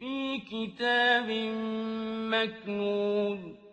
فِي كِتَابٍ مَّكْنُونٍ